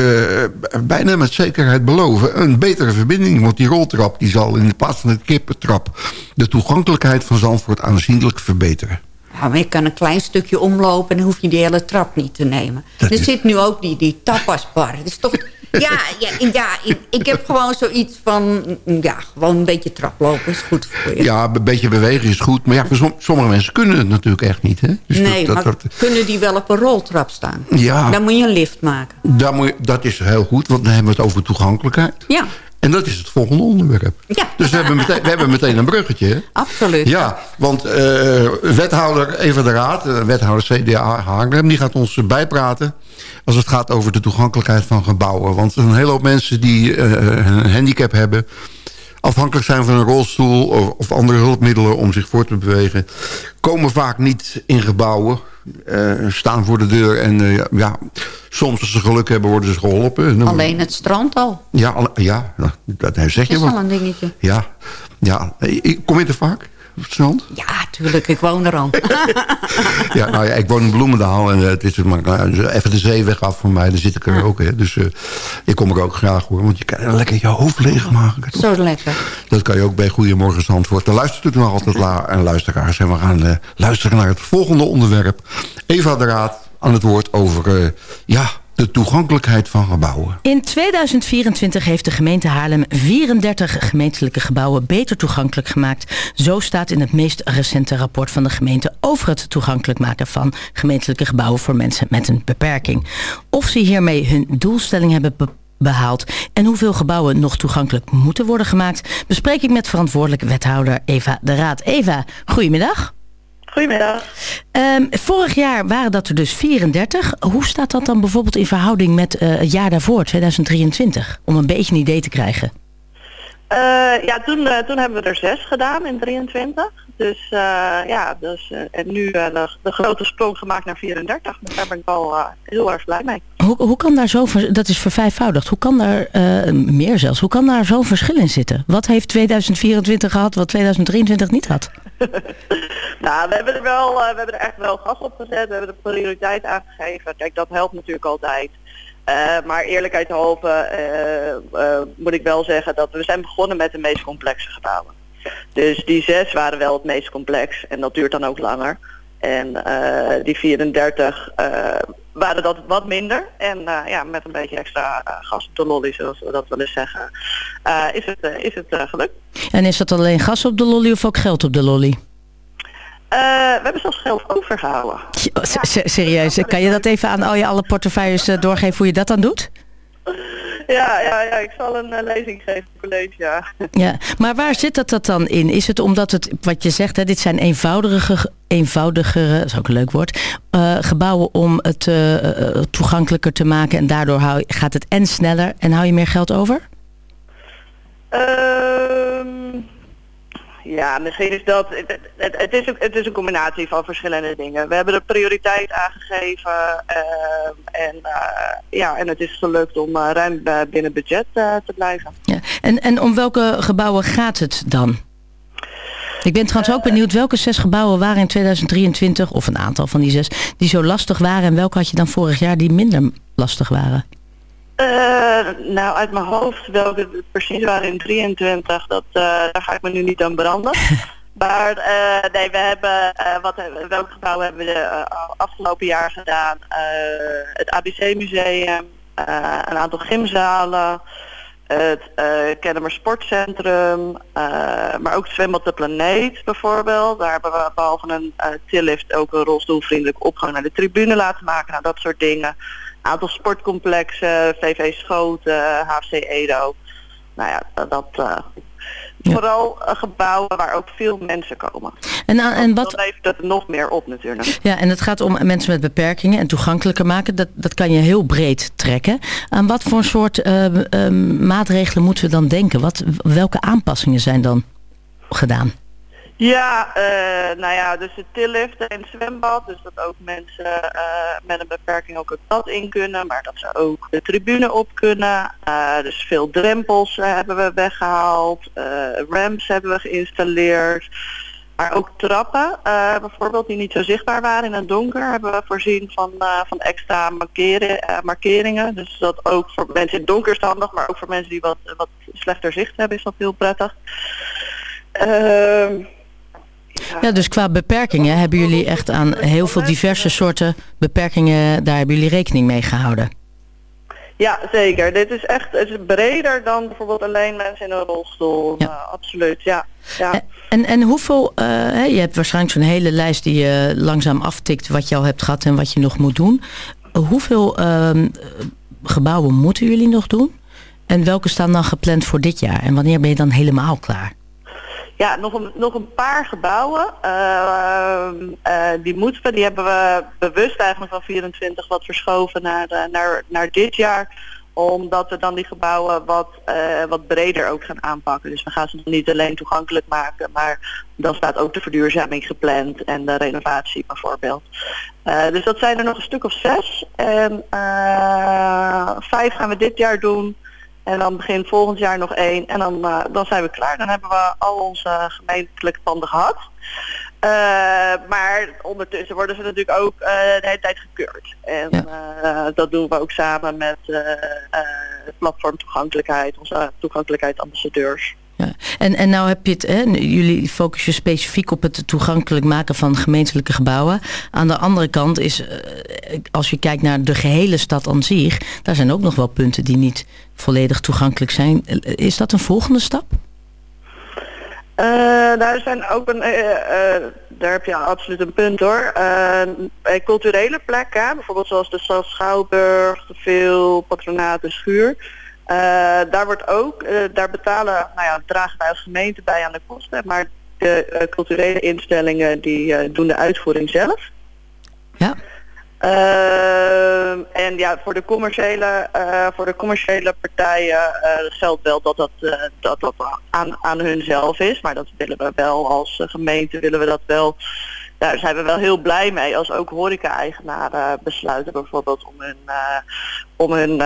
bijna met zekerheid beloven... een betere verbinding, want die roltrap... die zal in de plaats van de kippentrap... de toegankelijkheid van Zandvoort aanzienlijk verbeteren. Ja, maar je kan een klein stukje omlopen... en dan hoef je die hele trap niet te nemen. Dat er is... zit nu ook die, die tapasbar. Het is toch... Ja, ja, ja ik, heb gewoon zoiets van... Ja, gewoon een beetje traplopen is goed voor je. Ja, een beetje bewegen is goed. Maar ja, voor som, sommige mensen kunnen het natuurlijk echt niet. Hè? Dus nee, dat, maar dat, kunnen die wel op een roltrap staan? Ja. Dan moet je een lift maken. Dan moet je, dat is heel goed, want dan hebben we het over toegankelijkheid. Ja. En dat is het volgende onderwerp. Ja. Dus we hebben meteen, we hebben meteen een bruggetje. Hè? Absoluut. Ja, want uh, wethouder Eva de Raad, uh, wethouder CDA Haarlem... die gaat ons bijpraten als het gaat over de toegankelijkheid van gebouwen. Want er zijn een hele hoop mensen die uh, een handicap hebben... afhankelijk zijn van een rolstoel of, of andere hulpmiddelen om zich voor te bewegen... komen vaak niet in gebouwen... Uh, staan voor de deur en uh, ja, soms als ze geluk hebben worden ze geholpen. Alleen het strand al? Ja, al, ja dat zeg je wel. Dat is al een dingetje. Ja, ja. kom je er vaak op het strand? Ja, tuurlijk. Ik woon er al. ja, nou ja, ik woon in Bloemendaal en uh, het is maar, nou, even de zeeweg af van mij. Daar zit ik er ja. ook. Hè. Dus ik kom er ook graag hoor. Want je kan lekker je hoofd leegmaken. Zo lekker. Dat kan je ook bij Goedemorgen Zandvoort. Dan luistert u nog altijd en luisteraars. En we gaan luisteren naar het volgende onderwerp. Eva de Raad aan het woord over uh, ja, de toegankelijkheid van gebouwen. In 2024 heeft de gemeente Haarlem 34 gemeentelijke gebouwen beter toegankelijk gemaakt. Zo staat in het meest recente rapport van de gemeente over het toegankelijk maken van gemeentelijke gebouwen voor mensen met een beperking. Of ze hiermee hun doelstelling hebben behaald en hoeveel gebouwen nog toegankelijk moeten worden gemaakt, bespreek ik met verantwoordelijk wethouder Eva de Raad. Eva, goedemiddag. Goedemiddag. Um, vorig jaar waren dat er dus 34. Hoe staat dat dan bijvoorbeeld in verhouding met uh, het jaar daarvoor, 2023? Om een beetje een idee te krijgen. Uh, ja, toen, uh, toen hebben we er zes gedaan in 23. Dus ja, dus, en nu de, de, grote sprong gemaakt naar 34. Dus daar ben ik wel heel erg blij mee. Hoe, hoe kan daar zo, dat is vervijfvoudigd, hoe kan daar, meer zelfs, hoe kan daar zo'n verschil in zitten? Wat heeft 2024 gehad wat 2023 niet had? nou, we hebben er wel, we hebben er echt wel gas op gezet. We hebben de prioriteit aangegeven. Kijk, dat helpt natuurlijk altijd. Uh, maar eerlijkheidshalve uh, uh, moet ik wel zeggen dat we zijn begonnen met de meest complexe gebouwen. Dus die zes waren wel het meest complex en dat duurt dan ook langer. En die 34 waren dat wat minder. En ja, met een beetje extra gas op de lolly, zoals we dat willen zeggen, is het, is het gelukt. En is dat alleen gas op de lolly of ook geld op de lolly? Eh, we hebben zelfs geld overgehouden. Se- se- serieus, kan je dat even aan al je alle portefeuilles eh, doorgeven hoe je dat dan doet? Ja, ja, ja, ik zal een eh, lezing geven op college, ja. Ja, maar waar zit dat, dat dan in? Is het omdat het, wat je zegt, hè, dit zijn eenvoudige, eenvoudigere, dat is ook een leuk woord, eh, gebouwen om het eh, toegankelijker te maken en daardoor hou, gaat het en sneller en hou je meer geld over? Ja, misschien is dat... Het, het, het is, een- het is een combinatie van verschillende dingen. We hebben de prioriteit aangegeven ehm, en, eh, ja, en het is gelukt om eh, ruim binnen budget te blijven. Ja. En, en om welke gebouwen gaat het dan? Ik ben trouwens ook benieuwd welke zes gebouwen waren in 2023, of een aantal van die zes, die zo lastig waren en welke had je dan vorig jaar die minder lastig waren? Eh, nou, uit mijn hoofd, welke precies waren in 23, dat, eh, daar ga ik me nu niet aan branden. maar eh, nee, we hebben, eh, wat, hebben- welk gebouw hebben we afgelopen jaar gedaan? Het ABC Museum, een aantal gymzalen, het uh, Kennemer Sportcentrum, eh, maar ook het zwembad De Planeet bijvoorbeeld. Daar hebben we behalve een uh, tillift ook een rolstoelvriendelijk opgang naar de tribune laten maken. Nou, dat soort dingen aantal sportcomplexen, VV Schoten, HFC Edo. Nou ja, dat, uh, vooral uh, gebouwen waar ook veel mensen komen. En, en wat... Dan levert het nog meer op natuurlijk. Ja, en het gaat om mensen met beperkingen en toegankelijker maken. Dat, dat kan je heel breed trekken. Aan wat voor soort uh, maatregelen moeten we dan denken? Wat, welke aanpassingen zijn dan gedaan? Ja, uh, nou ja, dus de tillift en het zwembad. Dus dat ook mensen uh, met een beperking ook het bad in kunnen. Maar dat ze ook de tribune op kunnen. Uh, dus veel drempels hebben we weggehaald. ramps hebben we geïnstalleerd. Maar ook trappen, bijvoorbeeld, die niet zo zichtbaar waren in het donker, hebben we voorzien van, van extra markeren, markeringen. Dus dat ook voor mensen in het donker maar ook voor mensen die wat, wat slechter zicht hebben is dat heel prettig. Ehm, ja, dus qua beperkingen hebben jullie echt aan heel veel diverse soorten beperkingen, daar hebben jullie rekening mee gehouden. Ja, zeker. Dit is echt het is breder dan bijvoorbeeld alleen mensen in een rolstoel. Ja. Uh, absoluut, ja. ja. En, en hoeveel, uh, je hebt waarschijnlijk zo'n hele lijst die je langzaam aftikt wat je al hebt gehad en wat je nog moet doen. Hoeveel uh, gebouwen moeten jullie nog doen? En welke staan dan gepland voor dit jaar? En wanneer ben je dan helemaal klaar? Ja, nog een, nog een paar gebouwen. Uh, uh, die moeten we, die hebben we bewust eigenlijk van 24 wat verschoven naar, uh, naar, naar dit jaar. Omdat we dan die gebouwen wat, wat breder ook gaan aanpakken. Dus we gaan ze niet alleen toegankelijk maken, maar dan staat ook de verduurzaming gepland en de renovatie bijvoorbeeld. dus dat zijn er nog een stuk of zes. En vijf gaan we dit jaar doen. En dan begint volgend jaar nog één. En dan, uh, dan zijn we klaar. Dan hebben we al onze gemeentelijke panden gehad. Uh, maar ondertussen worden ze natuurlijk ook uh, de hele tijd gekeurd. En ja. dat doen we ook samen met het platform toegankelijkheid, onze toegankelijkheidsambassadeurs. En, en nou heb je het, hè, jullie focussen specifiek op het toegankelijk maken van gemeentelijke gebouwen. Aan de andere kant is, als je kijkt naar de gehele stad aan zich, daar zijn ook nog wel punten die niet volledig toegankelijk zijn. Is dat een volgende stap? Uh, daar zijn ook een, daar heb je absoluut een punt hoor. bij culturele plekken, bijvoorbeeld zoals de Stad Schouwburg, de Veel, Patronaat, de Schuur. Daar wordt ook, daar betalen, nou ja, dragen wij als gemeente bij aan de kosten, maar de culturele instellingen die doen de uitvoering zelf. Ja. Uh, en ja, voor de commerciële, uh, voor de commerciële partijen uh, geldt wel dat dat, dat, dat aan, aan hun zelf is. Maar dat willen we wel als gemeente, willen we dat wel. Daar zijn we wel heel blij mee als ook horeca-eigenaren besluiten bijvoorbeeld om hun, om hun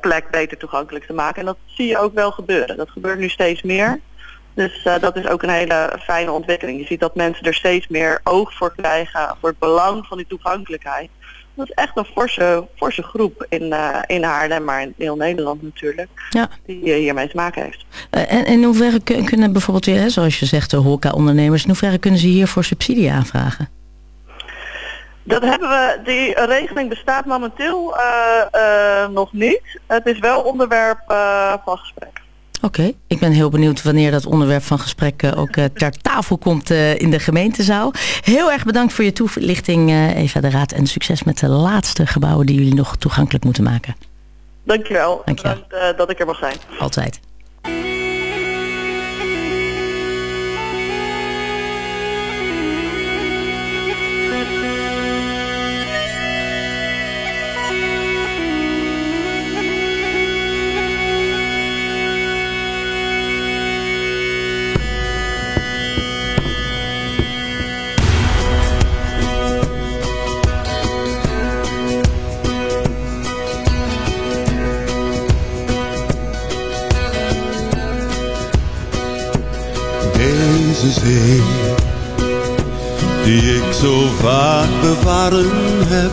plek beter toegankelijk te maken. En dat zie je ook wel gebeuren. Dat gebeurt nu steeds meer. Dus dat is ook een hele fijne ontwikkeling. Je ziet dat mensen er steeds meer oog voor krijgen, voor het belang van die toegankelijkheid. Dat is echt een forse, forse groep in, uh, in Haarlem, maar in heel Nederland natuurlijk, ja. die uh, hiermee te maken heeft. Uh, en in hoeverre kunnen bijvoorbeeld weer, hè, zoals je zegt, de horeca-ondernemers, in hoeverre kunnen ze hiervoor subsidie aanvragen? Dat hebben we, die regeling bestaat momenteel nog niet. Het is wel onderwerp van gesprek. Oké, ik ben heel benieuwd wanneer dat onderwerp van gesprek eh, ook eh, ter tafel komt eh, in de gemeentezaal. Heel erg bedankt voor je toelichting, eh, Eva de Raad. En succes met de laatste gebouwen die jullie nog toegankelijk moeten maken. Dankjewel. Dankjewel. Bedankt dat ik er mag zijn. Altijd. Vaak bevaren heb,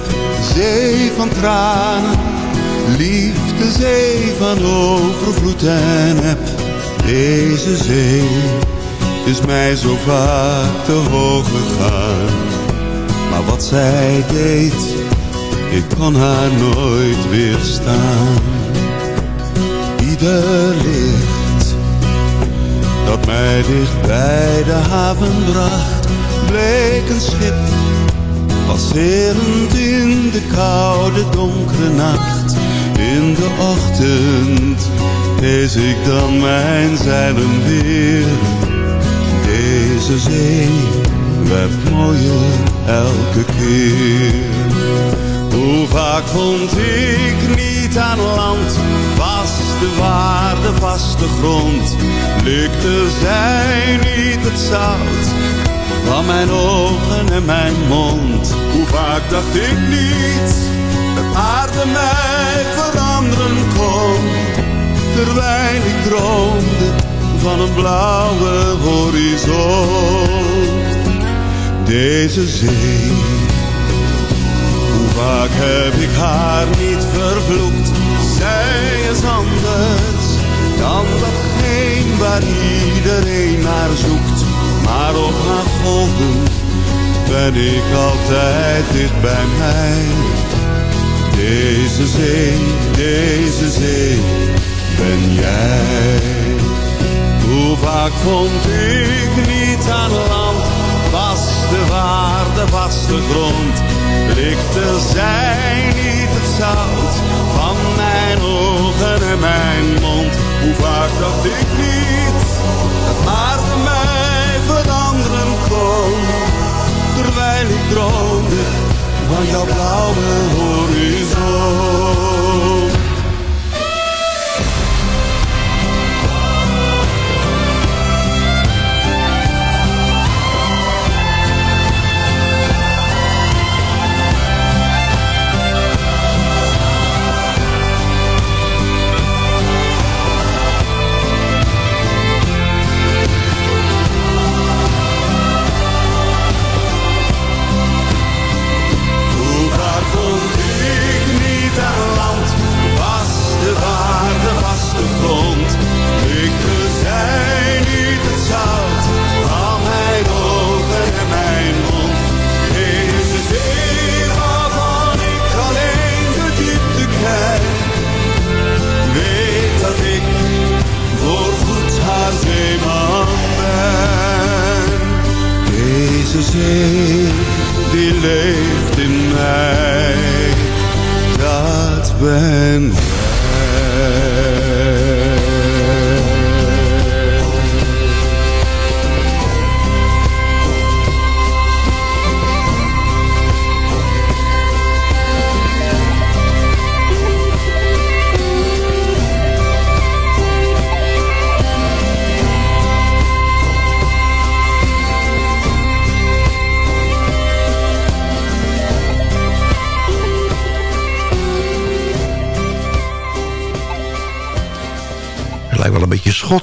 zee van tranen, liefde, zee van overvloed en heb. Deze zee is mij zo vaak te hoog gegaan, maar wat zij deed, ik kon haar nooit weerstaan. Ieder licht dat mij dicht bij de haven bracht, bleek een schip, passerend in de koude donkere nacht. In de ochtend hees ik dan mijn zeilen weer. Deze zee werd mooier elke keer. Hoe vaak vond ik niet aan land, vaste waarde, vaste grond. Lukte zij niet het zout van mijn ogen en mijn mond. Hoe vaak dacht ik niet dat aarde mij veranderen kon. Terwijl ik droomde van een blauwe horizon. Deze zee hoe vaak heb ik haar niet vervloekt? Zij is anders dan datgene waar iedereen naar zoekt. Maar op haar golven ben ik altijd dicht bij mij. Deze zee, deze zee, ben jij. Hoe vaak vond ik niet aan land, vaste waarde, vaste grond. Likte zij niet het zout van mijn ogen en mijn mond. Hoe vaak dacht ik niet dat droomde van jouw blauwe horizon.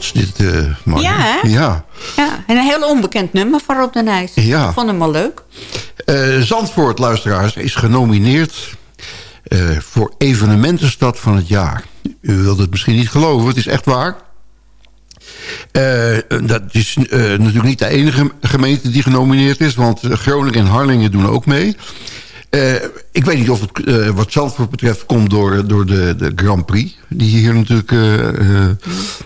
Dit, eh. Ja, hè? Ja. Ja, en een heel onbekend nummer voor op de Nijs. Ja. Ik vond hem wel leuk. Eh, Zandvoort, luisteraars, is genomineerd eh, voor evenementenstad van het jaar. U wilt het misschien niet geloven, het is echt waar. Dat is natuurlijk niet de enige gemeente die genomineerd is... want Groningen en Harlingen doen ook mee. Eh, ik weet niet of het eh, wat Zandvoort betreft komt door, door de, de Grand Prix. Die hier natuurlijk eh,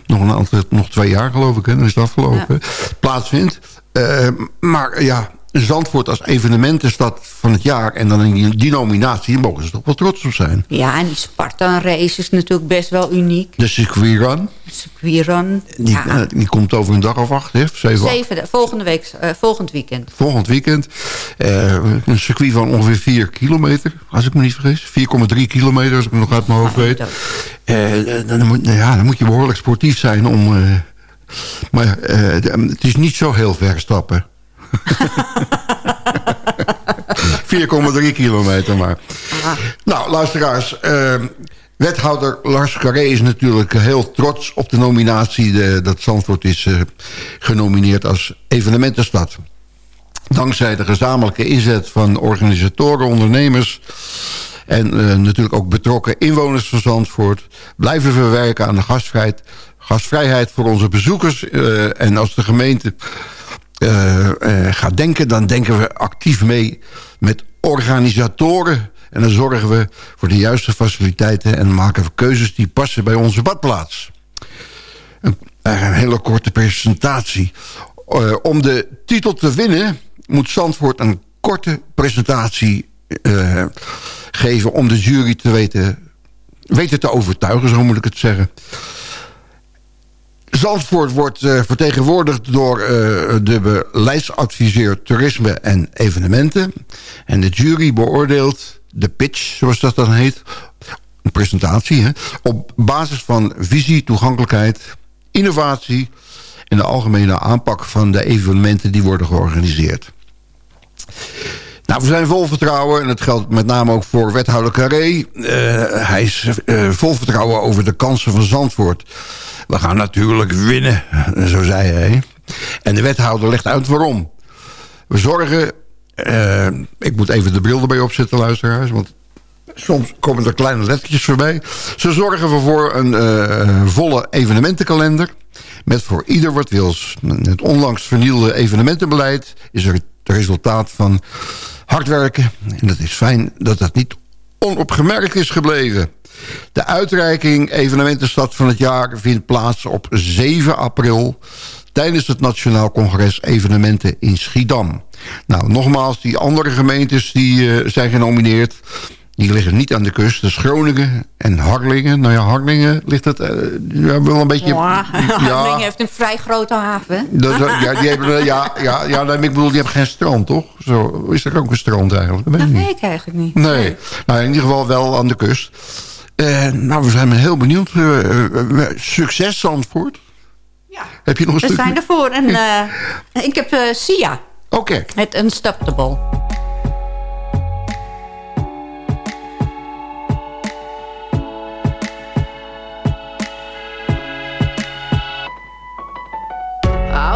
nog, een aantal, nog twee jaar geloof ik, hè, dan is het afgelopen, plaatsvindt. Maar ja, Zandvoort als evenementenstad van het jaar... en dan in die, die nominatie, daar mogen ze toch wel trots op zijn. Ja, en die Spartan race is natuurlijk best wel uniek. De circuitrun, Circuitrun. die, Ja, eh, die komt over een dag of acht, hè? Zeven, zeven, volgende week, eh, volgend weekend. Volgend weekend. Eh, een circuit van ongeveer 4 kilometer, als ik me niet vergis. 4,3 kilometer, als ik nog uit mijn hoofd weet. Eh, dan, moet, nou ja, dan moet je behoorlijk sportief zijn om... maar het is niet zo heel ver stappen. 4,3 kilometer maar. Nou, luisteraars. eh, wethouder Lars Carré is natuurlijk heel trots op de nominatie... De, dat Zandvoort is eh, genomineerd als evenementenstad. Dankzij de gezamenlijke inzet van organisatoren, ondernemers... en eh, natuurlijk ook betrokken inwoners van Zandvoort... blijven we werken aan de gastvrijheid, gastvrijheid voor onze bezoekers. eh, en als de gemeente gaat denken... dan denken we actief mee met organisatoren... en dan zorgen we voor de juiste faciliteiten... en maken we keuzes die passen bij onze badplaats. Een, eh, hele korte presentatie. Eh, om de titel te winnen moet Zandvoort een korte presentatie eh, geven... om de jury te weten, weten te overtuigen, zo moet ik het zeggen. Zandvoort wordt eh, vertegenwoordigd door eh, de beleidsadviseur toerisme en evenementen. En de jury beoordeelt de pitch, zoals dat dan heet, een presentatie, hè, op basis van visie, toegankelijkheid, innovatie en de algemene aanpak van de evenementen die worden georganiseerd. Nou, we zijn vol vertrouwen, en dat geldt met name ook voor wethouder Carré. Eh, hij is eh, vol vertrouwen over de kansen van Zandvoort. We gaan natuurlijk winnen, zo zei hij. En de wethouder legt uit waarom. We zorgen... eh, ik moet even de bril erbij opzetten, luisteraars, want soms komen er kleine lettertjes voorbij. Zo zorgen voor een volle evenementenkalender... met voor ieder wat wils. Het onlangs vernielde evenementenbeleid... is er het resultaat van hard werken. En het is fijn dat dat niet onopgemerkt is gebleven. De uitreiking Evenementenstad van het jaar vindt plaats op 7 april... tijdens het Nationaal Congres Evenementen in Schiedam. Nou, nogmaals, die andere gemeentes die eh, zijn genomineerd... die liggen niet aan de kust. Dus Groningen en Harlingen. Nou ja, Harlingen ligt het eh, ja, wel een beetje... Ja, Harlingen heeft een vrij grote haven. Dat, ja, die hebben, ja, ja, ja, ik bedoel, die hebben geen strand, toch? Zo, is er ook een strand eigenlijk? Dat weet ik Dat niet. weet ik eigenlijk niet. Nee, nou, in ieder geval wel aan de kust. Nou, we zijn heel benieuwd. Eh, succes, Zandvoort. Ja. Heb je nog een We stukje? zijn ervoor. En, ik heb Sia. Oké. Met Unstoppable.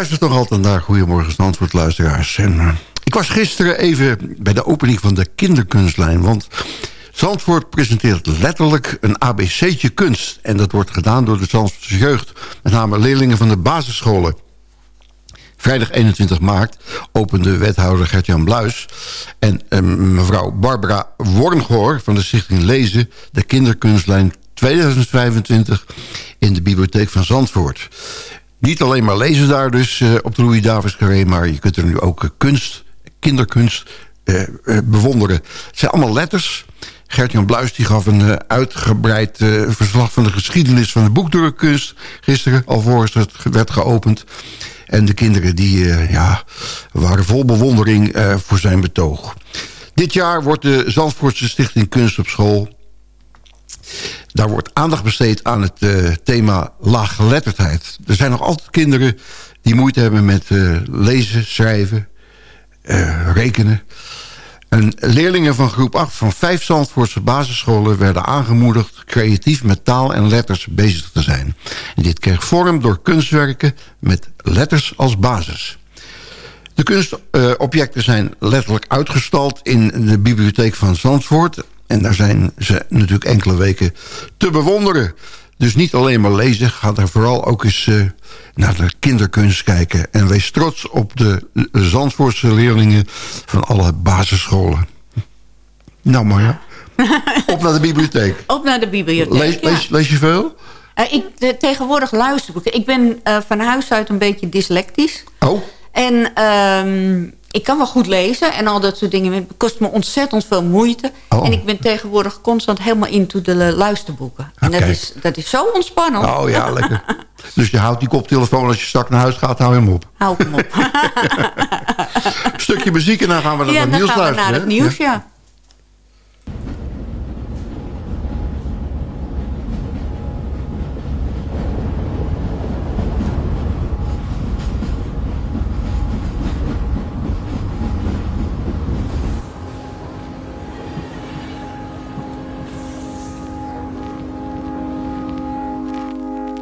Luistert nog altijd naar Goedemorgen Zandvoort, luisteraars. En, uh, ik was gisteren even bij de opening van de kinderkunstlijn... want Zandvoort presenteert letterlijk een ABC'tje kunst. En dat wordt gedaan door de Zandvoortse jeugd. Met name leerlingen van de basisscholen. Vrijdag 21 maart opende wethouder Gert-Jan Bluis... en uh, mevrouw Barbara Worngoor van de Stichting Lezen... de kinderkunstlijn 2025 in de bibliotheek van Zandvoort. Niet alleen maar lezen daar dus uh, op de Louis Davids Carré... maar je kunt er nu ook uh, kunst, kinderkunst uh, bewonderen. Het zijn allemaal letters. Gert-Jan Bluis die gaf een uitgebreid verslag van de geschiedenis van de boekdrukkunst... gisteren, alvorens het werd geopend. En de kinderen die ja, waren vol bewondering voor zijn betoog. Dit jaar wordt de Zandvoortse Stichting Kunst op School daar wordt aandacht besteed aan het uh, thema laaggeletterdheid. Er zijn nog altijd kinderen die moeite hebben met uh, lezen, schrijven, uh, rekenen. En leerlingen van groep 8 van vijf Zandvoortse basisscholen... werden aangemoedigd creatief met taal en letters bezig te zijn. Dit kreeg vorm door kunstwerken met letters als basis. De kunstobjecten zijn letterlijk uitgestald in de bibliotheek van Zandvoort... En daar zijn ze natuurlijk enkele weken te bewonderen. Dus niet alleen maar lezen, ga daar vooral ook eens uh, naar de kinderkunst kijken. En wees trots op de Zandvoortse leerlingen van alle basisscholen. Nou Marja, op naar de bibliotheek. Op naar de bibliotheek, Lees, ja. lees, lees je veel? Uh, ik de, tegenwoordig luisterboeken. Ik ben uh, van huis uit een beetje dyslectisch. Oh. En um, ik kan wel goed lezen en al dat soort dingen. Het kost me ontzettend veel moeite. Oh. En ik ben tegenwoordig constant helemaal into de luisterboeken. En dat is, dat is zo ontspannend. Oh ja, lekker. dus je houdt die koptelefoon als je straks naar huis gaat, hou hem op. Hou hem op. Stukje muziek en dan gaan we naar ja, het nieuws luisteren. Ja, dan gaan we naar het nieuws, ja. ja.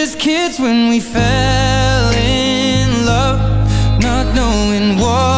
just kids when we fell in love, not knowing what